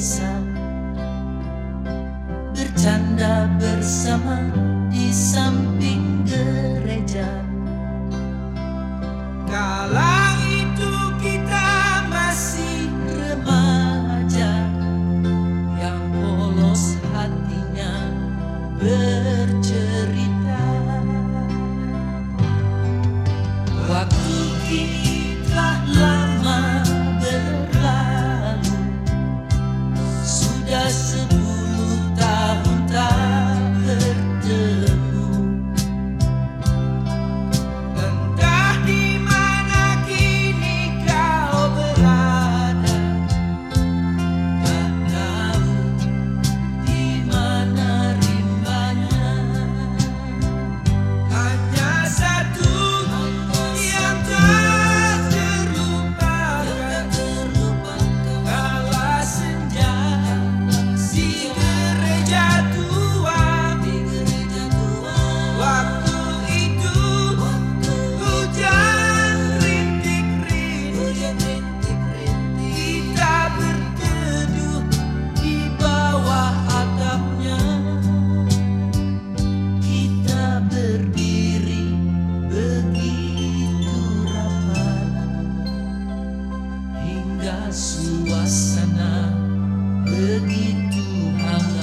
desa Bercanda bersama di samping hingga suasana begitu hangat